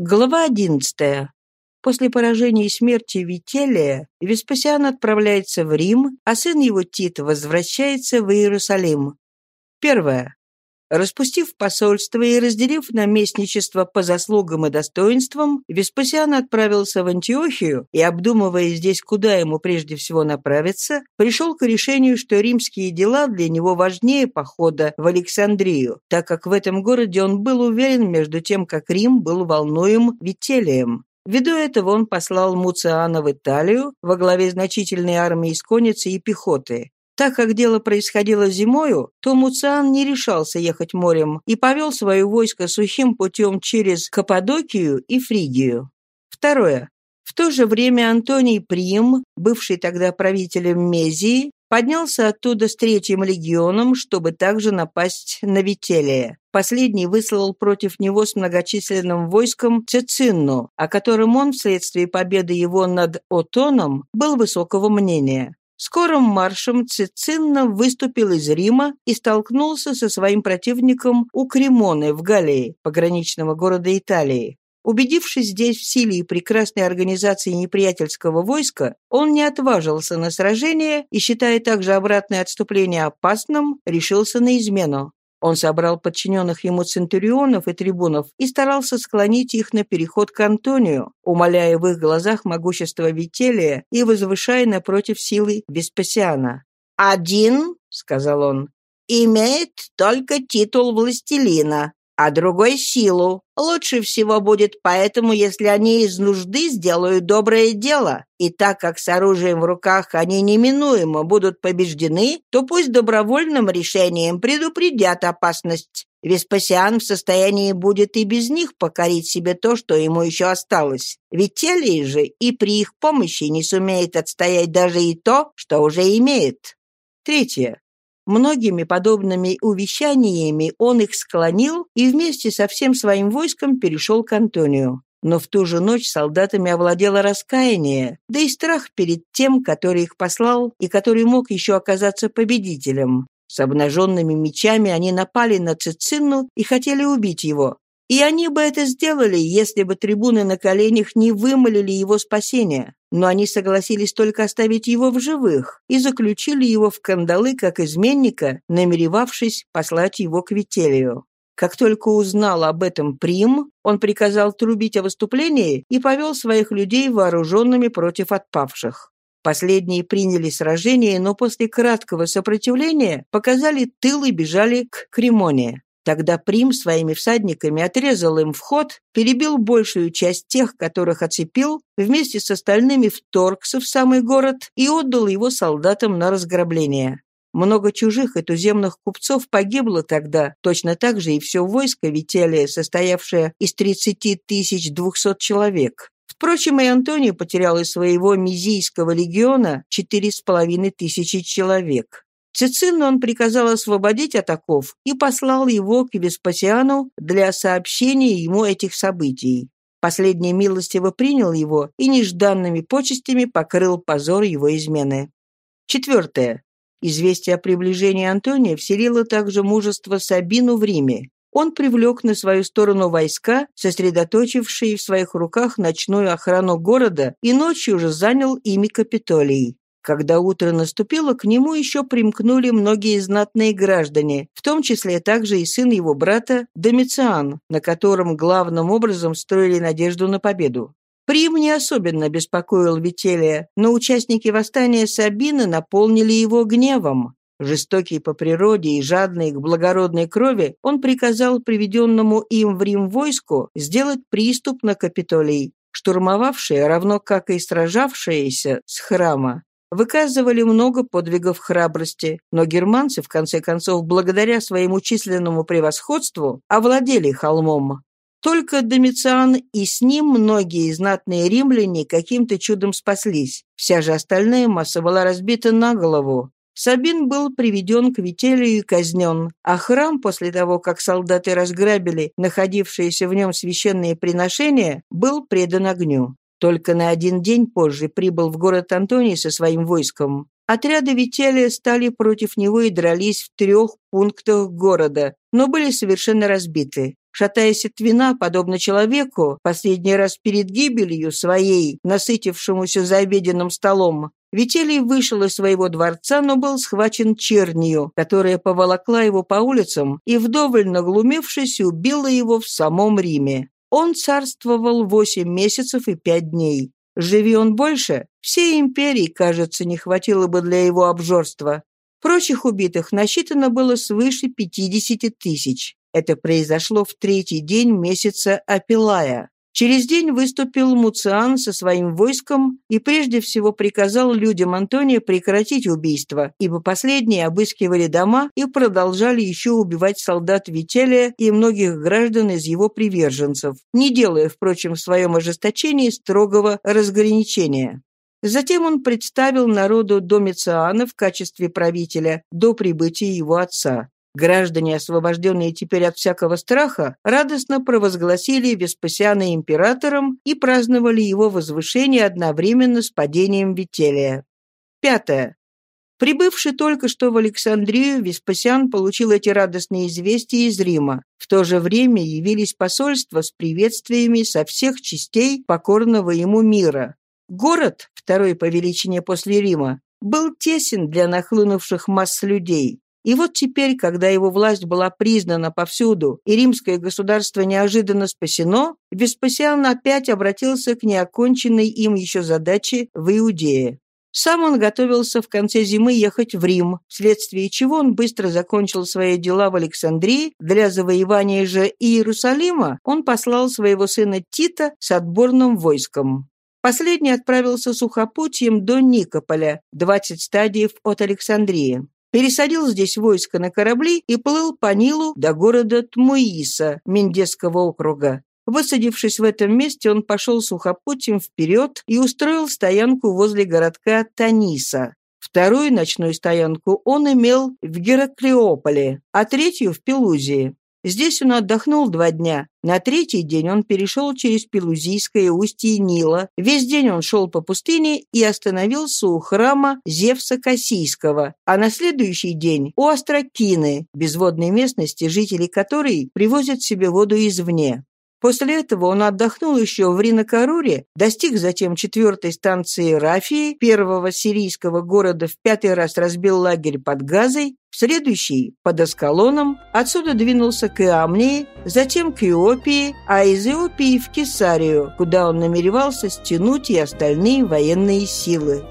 Глава одиннадцатая. После поражения и смерти Вителия Веспасиан отправляется в Рим, а сын его Тит возвращается в Иерусалим. Первое. Распустив посольство и разделив наместничество по заслугам и достоинствам, Веспасиан отправился в Антиохию и, обдумывая здесь, куда ему прежде всего направиться, пришел к решению, что римские дела для него важнее похода в Александрию, так как в этом городе он был уверен между тем, как Рим был волнуем Вителием. Ввиду этого он послал Муциана в Италию во главе значительной армии из конницы и пехоты. Так как дело происходило зимою, то Муциан не решался ехать морем и повел свое войско сухим путем через Каппадокию и Фригию. Второе. В то же время Антоний Прим, бывший тогда правителем Мезии, поднялся оттуда с третьим легионом, чтобы также напасть на Вителия. Последний выслал против него с многочисленным войском Цицинну, о котором он вследствие победы его над Отоном был высокого мнения. Скорым маршем Цицинна выступил из Рима и столкнулся со своим противником у Кремоны в Галлии, пограничного города Италии. Убедившись здесь в силе и прекрасной организации неприятельского войска, он не отважился на сражение и, считая также обратное отступление опасным, решился на измену. Он собрал подчиненных ему центурионов и трибунов и старался склонить их на переход к Антонию, умоляя в их глазах могущество Вителия и возвышая напротив силы Веспасиана. «Один, — сказал он, — имеет только титул властелина, а другой — силу. Лучше всего будет поэтому, если они из нужды сделают доброе дело. И так как с оружием в руках они неминуемо будут побеждены, то пусть добровольным решением предупредят опасность. Веспасиан в состоянии будет и без них покорить себе то, что ему еще осталось. Ведь Телий же и при их помощи не сумеет отстоять даже и то, что уже имеет. Третье. Многими подобными увещаниями он их склонил и вместе со всем своим войском перешел к Антонию. Но в ту же ночь солдатами овладело раскаяние, да и страх перед тем, который их послал и который мог еще оказаться победителем. С обнаженными мечами они напали на Цицинну и хотели убить его. И они бы это сделали, если бы трибуны на коленях не вымолили его спасения. Но они согласились только оставить его в живых и заключили его в кандалы как изменника, намеревавшись послать его к Вителию. Как только узнал об этом Прим, он приказал трубить о выступлении и повел своих людей вооруженными против отпавших. Последние приняли сражение, но после краткого сопротивления показали тыл и бежали к Кремоне. Тогда Прим своими всадниками отрезал им вход, перебил большую часть тех, которых оцепил, вместе с остальными вторгся в самый город и отдал его солдатам на разграбление. Много чужих и туземных купцов погибло тогда, точно так же и все войско Вителия, состоявшее из 30 тысяч двухсот человек. Впрочем, и Антоний потерял из своего мизийского легиона четыре с половиной тысячи человек. Цицину он приказал освободить от оков и послал его к Веспасиану для сообщения ему этих событий. Последний милостиво принял его и нежданными почестями покрыл позор его измены. Четвертое. Известие о приближении Антония вселило также мужество Сабину в Риме. Он привлек на свою сторону войска, сосредоточившие в своих руках ночную охрану города, и ночью уже занял ими Капитолий. Когда утро наступило, к нему еще примкнули многие знатные граждане, в том числе также и сын его брата Домициан, на котором главным образом строили надежду на победу. Прим не особенно беспокоил Вителия, но участники восстания Сабины наполнили его гневом. Жестокий по природе и жадный к благородной крови, он приказал приведенному им в Рим войску сделать приступ на Капитолий. Штурмовавшие, равно как и сражавшиеся с храма, выказывали много подвигов храбрости, но германцы, в конце концов, благодаря своему численному превосходству, овладели холмом. Только Домициан и с ним многие знатные римляне каким-то чудом спаслись. Вся же остальная масса была разбита на голову. Сабин был приведен к Вителию и казнен, а храм, после того, как солдаты разграбили находившиеся в нем священные приношения, был предан огню. Только на один день позже прибыл в город Антоний со своим войском. Отряды Вителия стали против него и дрались в трех пунктах города, но были совершенно разбиты. Шатаясь от вина, подобно человеку, последний раз перед гибелью своей, насытившемуся за обеденным столом, Вителий вышел из своего дворца, но был схвачен чернью, которая поволокла его по улицам и, вдоволь наглумевшись, убила его в самом Риме. Он царствовал восемь месяцев и пять дней. Живи он больше, всей империи, кажется, не хватило бы для его обжорства. Прочих убитых насчитано было свыше 50 тысяч. Это произошло в третий день месяца Апилая. Через день выступил Муциан со своим войском и прежде всего приказал людям Антония прекратить убийство, ибо последние обыскивали дома и продолжали еще убивать солдат Вителия и многих граждан из его приверженцев, не делая, впрочем, в своем ожесточении строгого разграничения. Затем он представил народу Домициана в качестве правителя до прибытия его отца. Граждане, освобожденные теперь от всякого страха, радостно провозгласили Веспасиана императором и праздновали его возвышение одновременно с падением Вителия. Пятое. Прибывший только что в Александрию, Веспасиан получил эти радостные известия из Рима. В то же время явились посольства с приветствиями со всех частей покорного ему мира. Город, второй по величине после Рима, был тесен для нахлынувших масс людей. И вот теперь, когда его власть была признана повсюду, и римское государство неожиданно спасено, Веспасиан опять обратился к неоконченной им еще задаче в Иудее. Сам он готовился в конце зимы ехать в Рим, вследствие чего он быстро закончил свои дела в Александрии. Для завоевания же Иерусалима он послал своего сына Тита с отборным войском. Последний отправился сухопутьем до Никополя, 20 стадиев от Александрии пересадил здесь войско на корабли и плыл по Нилу до города Тмуиса, Мендесского округа. Высадившись в этом месте, он пошел сухопутем вперед и устроил стоянку возле городка Таниса. Вторую ночную стоянку он имел в Гераклеополе, а третью в Пелузии. Здесь он отдохнул два дня. На третий день он перешел через Пелузийское устье Нила. Весь день он шел по пустыне и остановился у храма Зевса Кассийского, а на следующий день у Острокины, безводной местности, жители которой привозят себе воду извне. После этого он отдохнул еще в Ринокаруре, достиг затем четвертой станции Рафии, первого сирийского города в пятый раз разбил лагерь под Газой, в следующий – под Аскалоном, отсюда двинулся к Иамнии, затем к Иопии, а из Иопии в Кесарию, куда он намеревался стянуть и остальные военные силы.